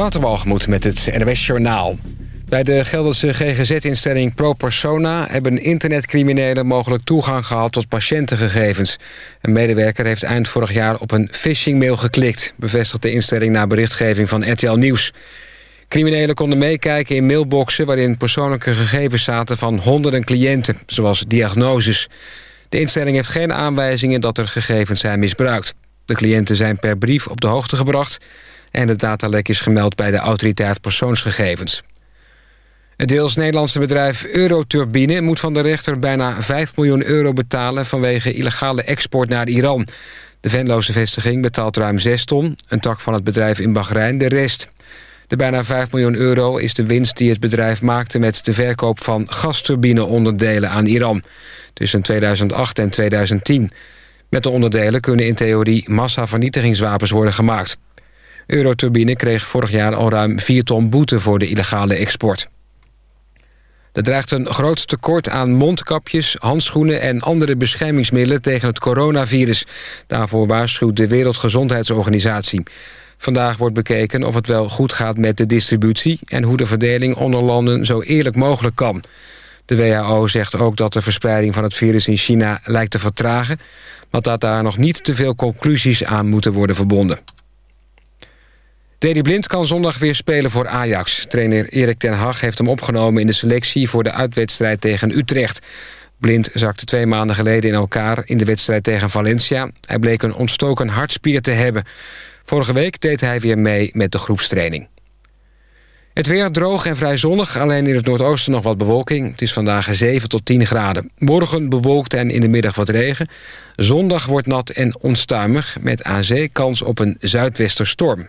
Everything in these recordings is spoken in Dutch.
Waterwalgemoed met het NWS Journaal. Bij de Gelderse GGZ-instelling ProPersona... hebben internetcriminelen mogelijk toegang gehad tot patiëntengegevens. Een medewerker heeft eind vorig jaar op een phishingmail geklikt... bevestigt de instelling na berichtgeving van RTL Nieuws. Criminelen konden meekijken in mailboxen... waarin persoonlijke gegevens zaten van honderden cliënten, zoals diagnoses. De instelling heeft geen aanwijzingen dat er gegevens zijn misbruikt. De cliënten zijn per brief op de hoogte gebracht... en het datalek is gemeld bij de autoriteit persoonsgegevens. Het deels Nederlandse bedrijf Euroturbine moet van de rechter bijna 5 miljoen euro betalen vanwege illegale export naar Iran. De Venloze vestiging betaalt ruim 6 ton, een tak van het bedrijf in Bahrein de rest. De bijna 5 miljoen euro is de winst die het bedrijf maakte met de verkoop van gasturbineonderdelen aan Iran tussen 2008 en 2010. Met de onderdelen kunnen in theorie massavernietigingswapens worden gemaakt. Euroturbine kreeg vorig jaar al ruim 4 ton boete voor de illegale export. Er dreigt een groot tekort aan mondkapjes, handschoenen... en andere beschermingsmiddelen tegen het coronavirus. Daarvoor waarschuwt de Wereldgezondheidsorganisatie. Vandaag wordt bekeken of het wel goed gaat met de distributie... en hoe de verdeling onder landen zo eerlijk mogelijk kan. De WHO zegt ook dat de verspreiding van het virus in China lijkt te vertragen... maar dat daar nog niet te veel conclusies aan moeten worden verbonden. Dedy Blind kan zondag weer spelen voor Ajax. Trainer Erik ten Hag heeft hem opgenomen in de selectie... voor de uitwedstrijd tegen Utrecht. Blind zakte twee maanden geleden in elkaar in de wedstrijd tegen Valencia. Hij bleek een ontstoken hartspier te hebben. Vorige week deed hij weer mee met de groepstraining. Het weer droog en vrij zonnig, alleen in het noordoosten nog wat bewolking. Het is vandaag 7 tot 10 graden. Morgen bewolkt en in de middag wat regen. Zondag wordt nat en onstuimig, met aan zee kans op een zuidwesterstorm.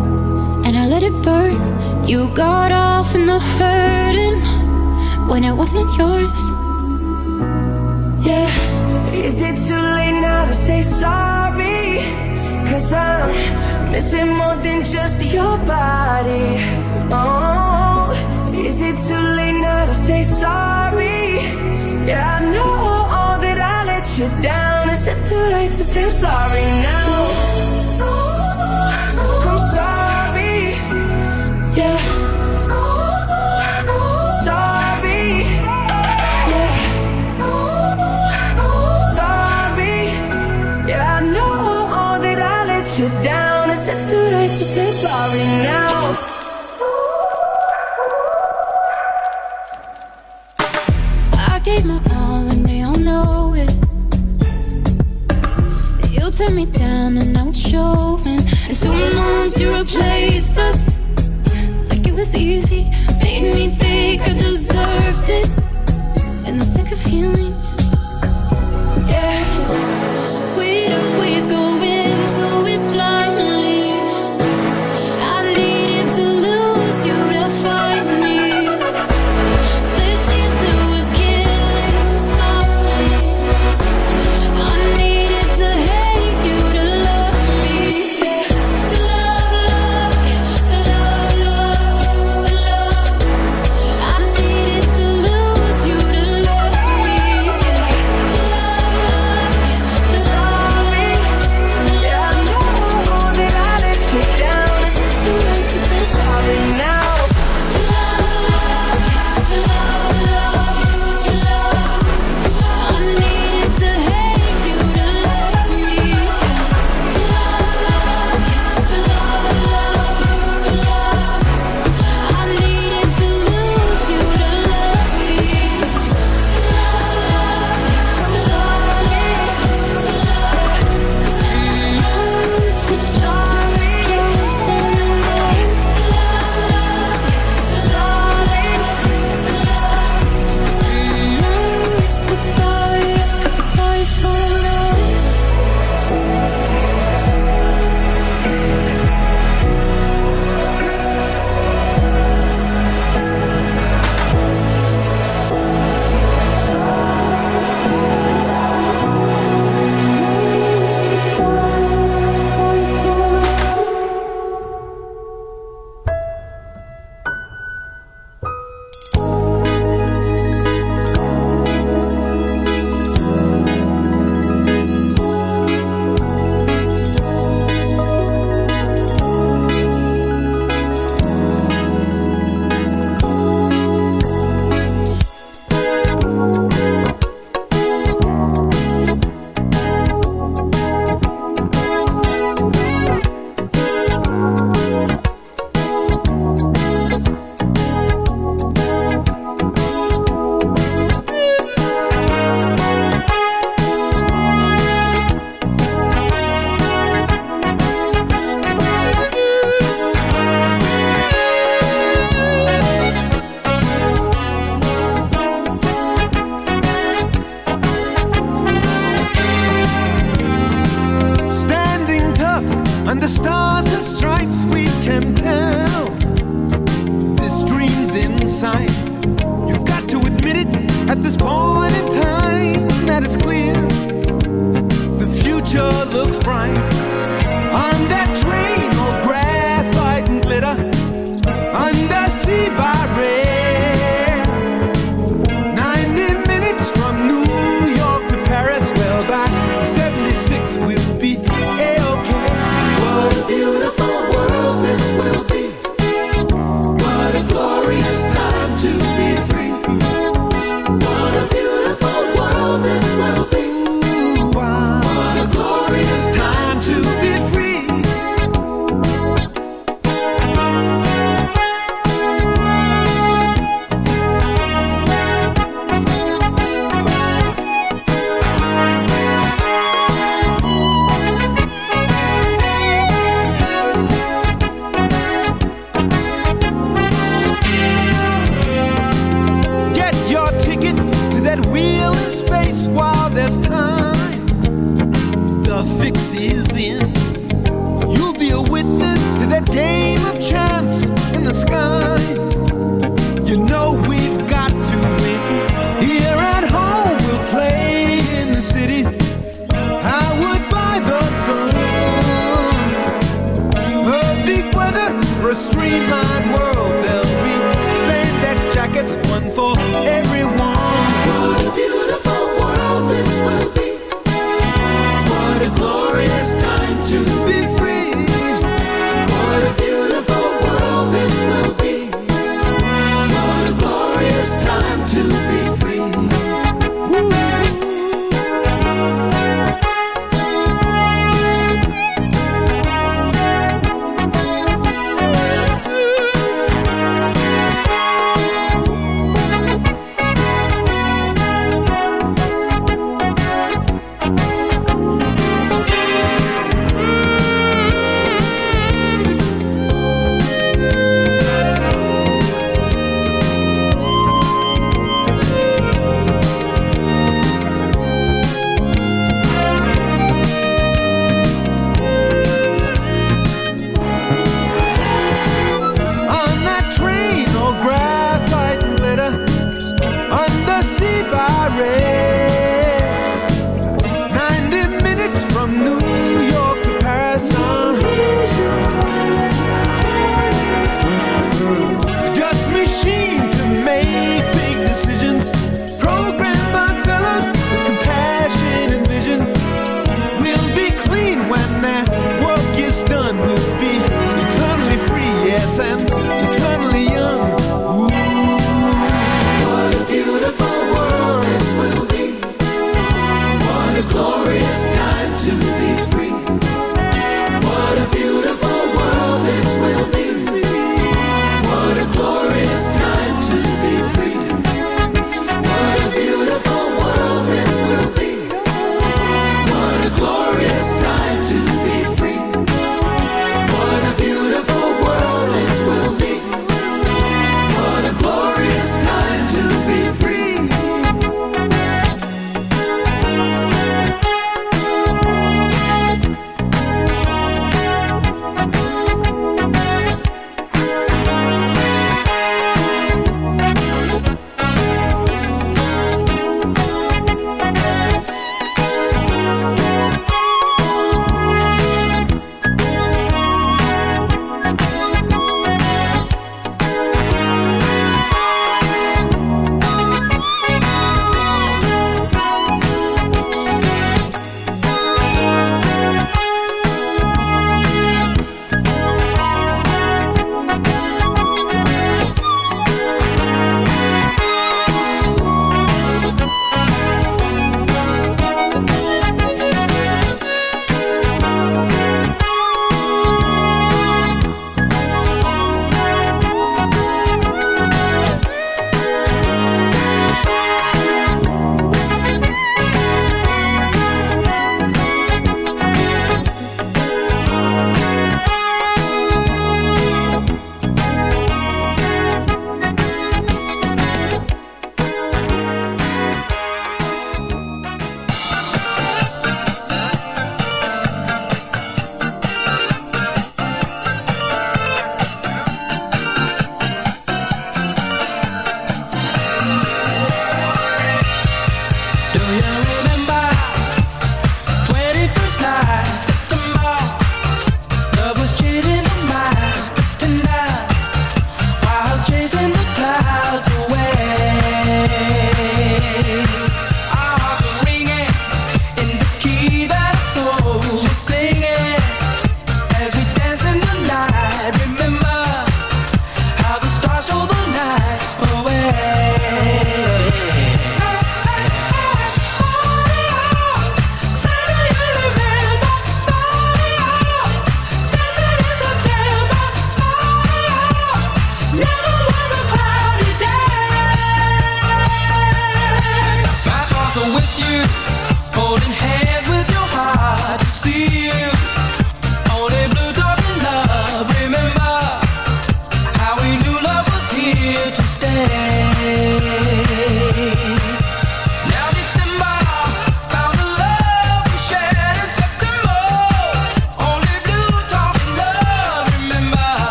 and I let it burn. You got off in the hurting when it wasn't yours. Yeah. Is it too late now to say sorry? Cause I'm missing more than just your body. Oh, is it too late now to say sorry? Yeah, I know all that I let you down. Is it too late to say I'm sorry now? and soon to replace us. Like it was easy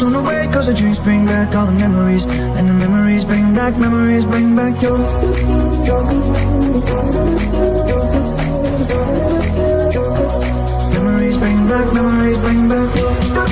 lost on the way Cause the dreams bring back all the memories. And the memories bring back, memories bring back your, your, your, your. Memories bring back, memories bring back your.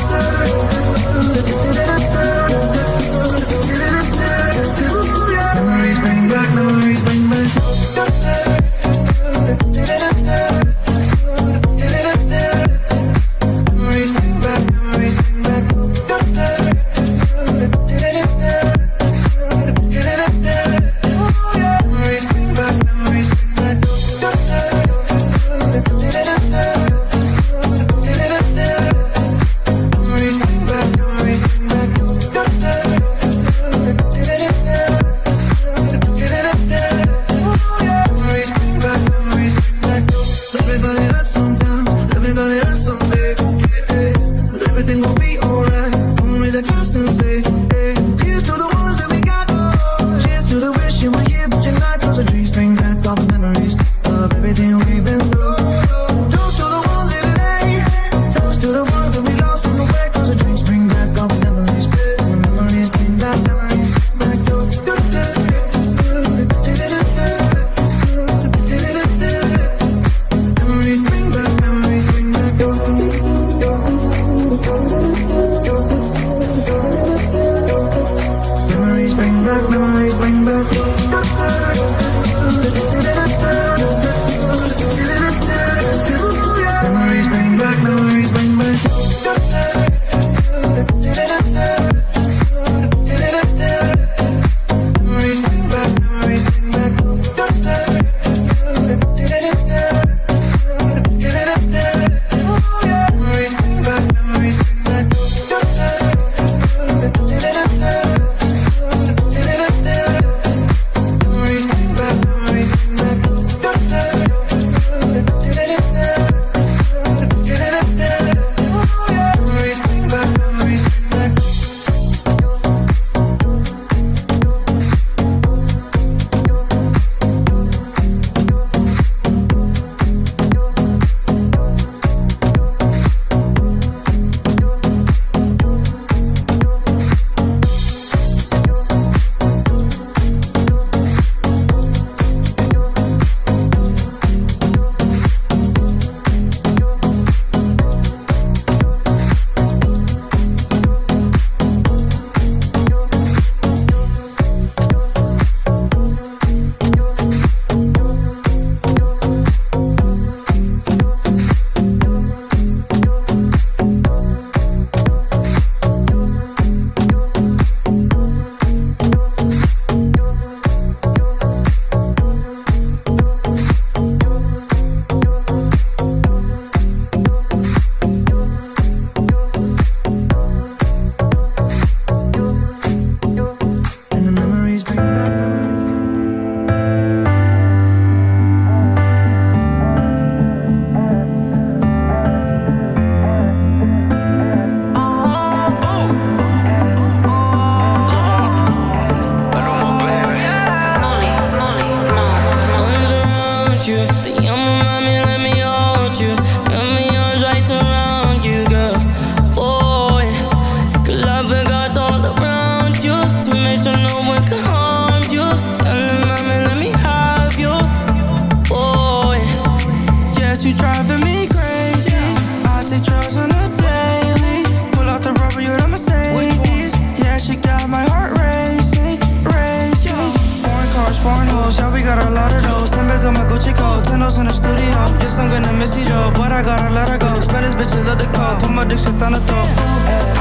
no in the studio. Yes, I'm gonna miss you, yo, but I gotta let her go. Spanish bitch, love the call. Put my dick shit on the top.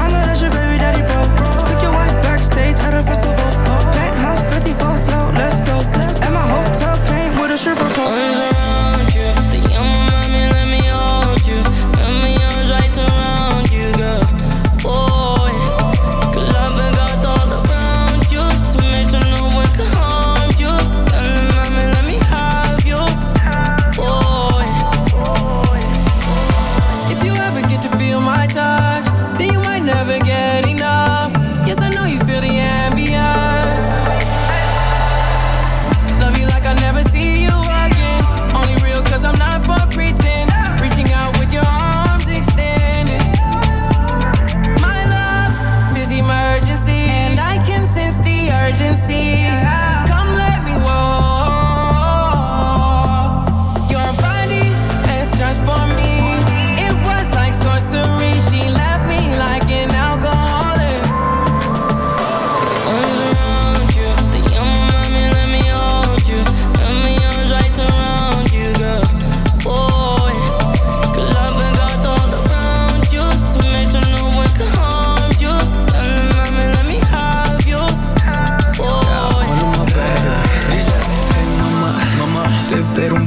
I know that's your baby daddy, bro. Took your wife backstage at a festival. Penthouse 54 float, let's go. And my hotel came with a stripper pole.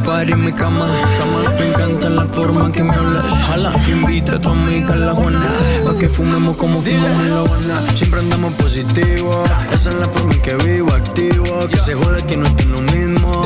Party en mi cama, cama. Me encanta la forma que me hablas. Jala, invita a tu amiga a la Juana. Pa' que fumemos como fumamos en la Habana. Siempre andamos positivo. Esa es la forma en que vivo, activo. Que se jode que no estoy lo mismo.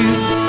you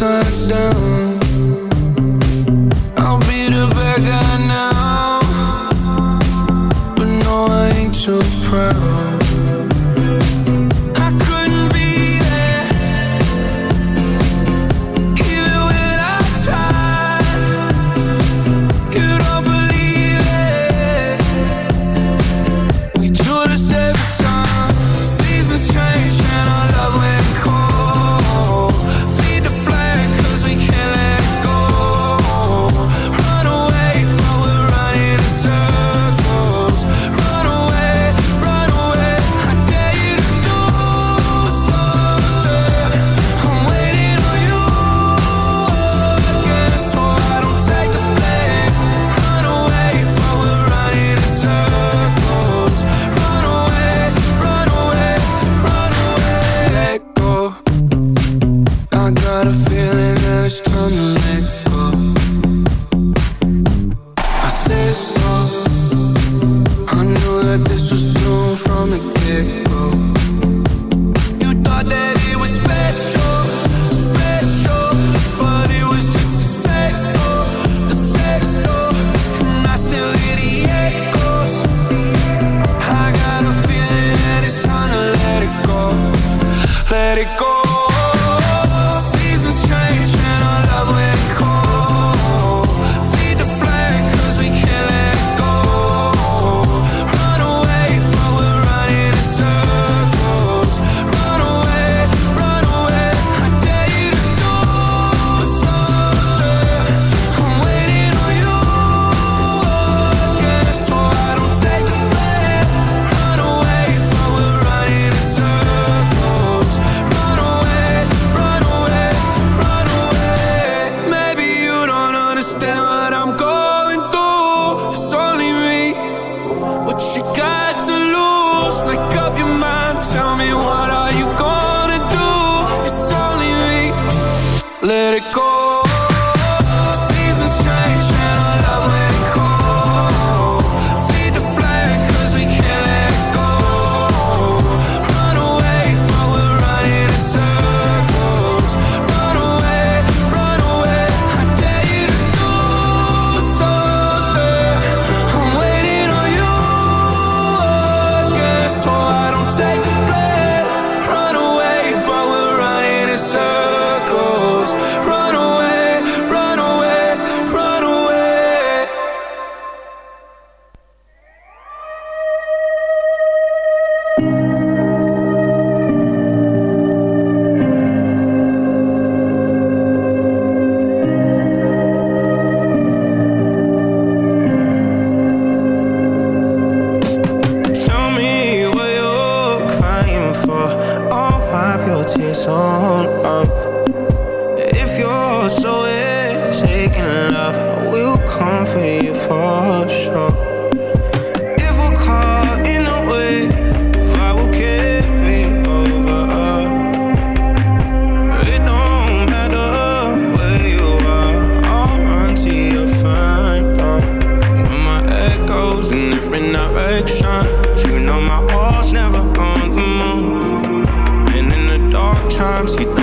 sun.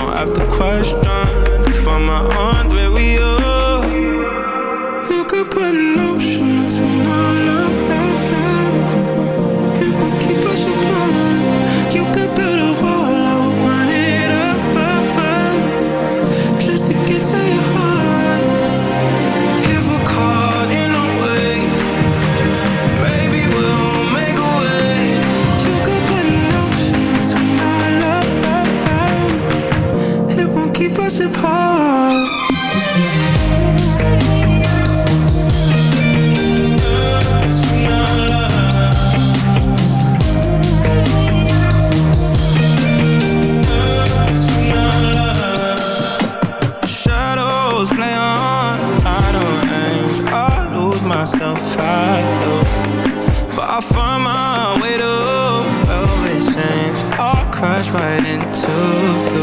don't have to question if I'm around where we are. You could put an ocean between our love. fighting too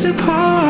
us apart.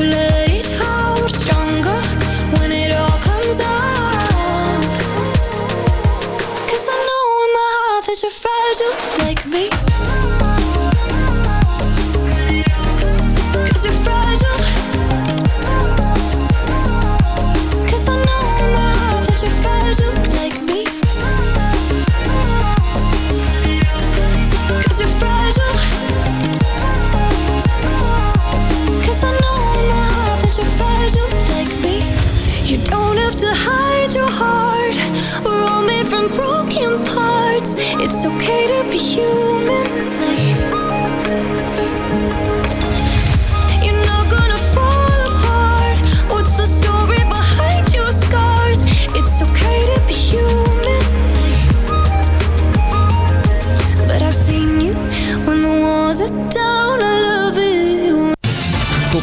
you love